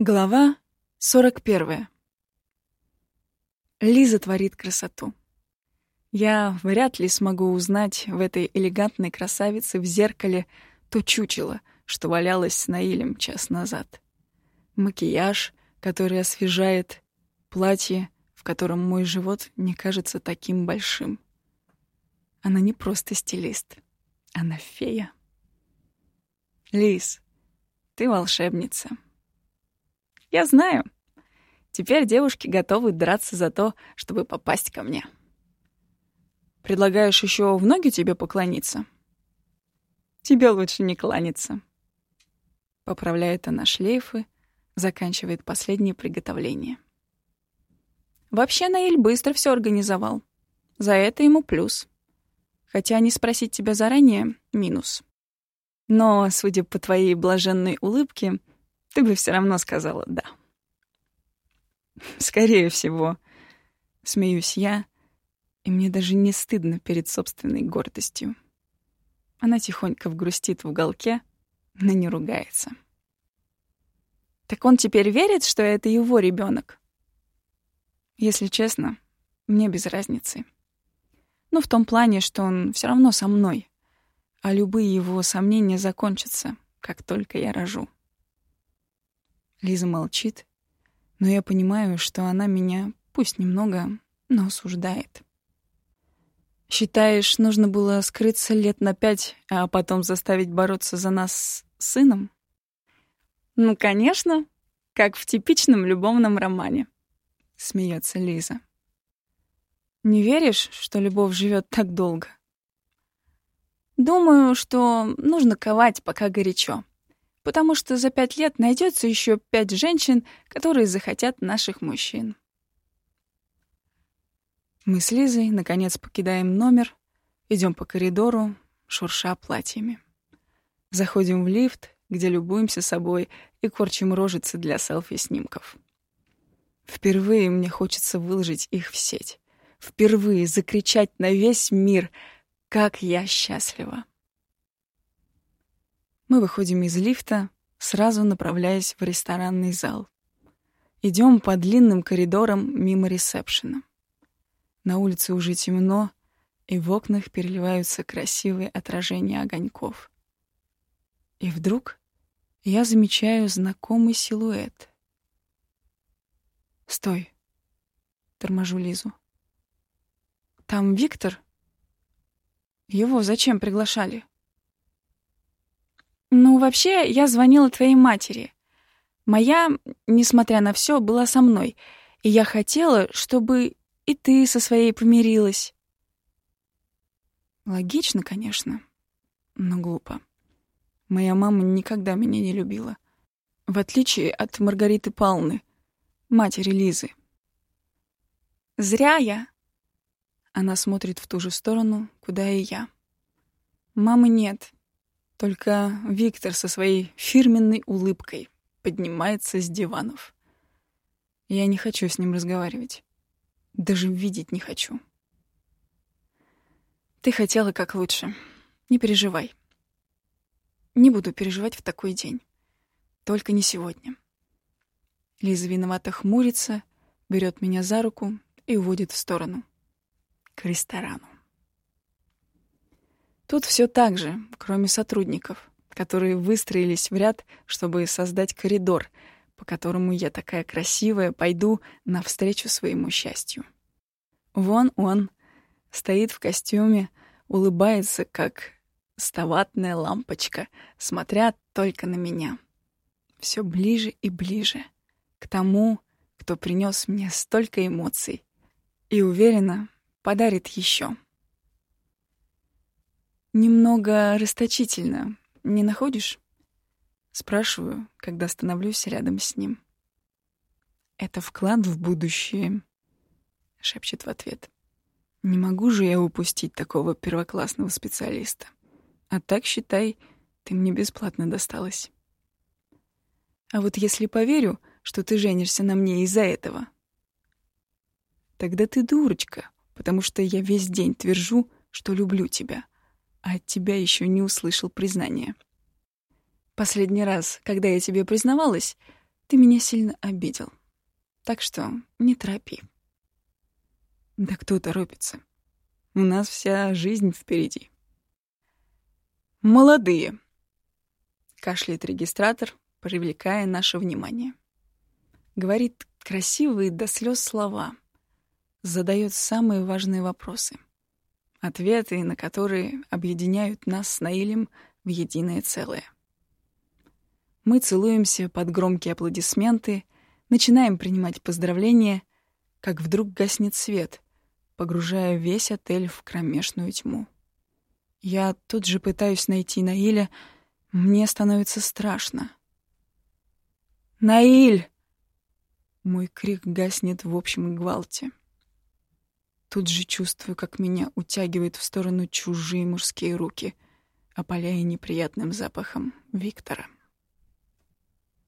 Глава 41. Лиза творит красоту. Я вряд ли смогу узнать в этой элегантной красавице в зеркале то чучело, что валялось с Наилем час назад. Макияж, который освежает, платье, в котором мой живот не кажется таким большим. Она не просто стилист, она фея. Лиз, ты волшебница. Я знаю. Теперь девушки готовы драться за то, чтобы попасть ко мне. Предлагаешь еще в ноги тебе поклониться? Тебе лучше не кланяться. Поправляет она шлейфы, заканчивает последнее приготовление. Вообще Наиль быстро все организовал. За это ему плюс. Хотя не спросить тебя заранее — минус. Но, судя по твоей блаженной улыбке, ты бы все равно сказала «да». Скорее всего. Смеюсь я, и мне даже не стыдно перед собственной гордостью. Она тихонько вгрустит в уголке, но не ругается. Так он теперь верит, что это его ребенок? Если честно, мне без разницы. Ну, в том плане, что он все равно со мной, а любые его сомнения закончатся, как только я рожу. Лиза молчит, но я понимаю, что она меня, пусть немного, но осуждает. Считаешь, нужно было скрыться лет на пять, а потом заставить бороться за нас с сыном? Ну, конечно, как в типичном любовном романе, смеется Лиза. Не веришь, что любовь живет так долго? Думаю, что нужно ковать, пока горячо потому что за пять лет найдется еще пять женщин, которые захотят наших мужчин. Мы с Лизой, наконец, покидаем номер, идем по коридору, шурша платьями. Заходим в лифт, где любуемся собой и корчим рожицы для селфи-снимков. Впервые мне хочется выложить их в сеть. Впервые закричать на весь мир, как я счастлива. Мы выходим из лифта, сразу направляясь в ресторанный зал. Идем по длинным коридорам мимо ресепшена. На улице уже темно, и в окнах переливаются красивые отражения огоньков. И вдруг я замечаю знакомый силуэт. «Стой!» — торможу Лизу. «Там Виктор? Его зачем приглашали?» Ну, вообще, я звонила твоей матери. Моя, несмотря на все, была со мной, и я хотела, чтобы и ты со своей помирилась. Логично, конечно, но глупо. Моя мама никогда меня не любила. В отличие от Маргариты Палны, матери Лизы. Зря я. Она смотрит в ту же сторону, куда и я. Мамы нет. Только Виктор со своей фирменной улыбкой поднимается с диванов. Я не хочу с ним разговаривать. Даже видеть не хочу. Ты хотела как лучше. Не переживай. Не буду переживать в такой день. Только не сегодня. Лиза виновато хмурится, берет меня за руку и уводит в сторону. К ресторану. Тут все так же, кроме сотрудников, которые выстроились в ряд, чтобы создать коридор, по которому я такая красивая пойду навстречу своему счастью. Вон он стоит в костюме, улыбается, как ставатная лампочка, смотря только на меня. Все ближе и ближе к тому, кто принес мне столько эмоций и, уверенно, подарит еще. Немного расточительно, не находишь? Спрашиваю, когда становлюсь рядом с ним. Это вклад в будущее, шепчет в ответ. Не могу же я упустить такого первоклассного специалиста. А так, считай, ты мне бесплатно досталась. А вот если поверю, что ты женишься на мне из-за этого, тогда ты дурочка, потому что я весь день твержу, что люблю тебя — а от тебя еще не услышал признания. Последний раз, когда я тебе признавалась, Ты меня сильно обидел. Так что не торопи. Да кто торопится? У нас вся жизнь впереди. Молодые. Кашляет регистратор, привлекая наше внимание. Говорит красивые до слез слова. Задает самые важные вопросы. Ответы, на которые объединяют нас с Наилем в единое целое. Мы целуемся под громкие аплодисменты, начинаем принимать поздравления, как вдруг гаснет свет, погружая весь отель в кромешную тьму. Я тут же пытаюсь найти Наиля, мне становится страшно. «Наиль!» Мой крик гаснет в общем гвалте. Тут же чувствую, как меня утягивают в сторону чужие мужские руки, опаляя неприятным запахом Виктора.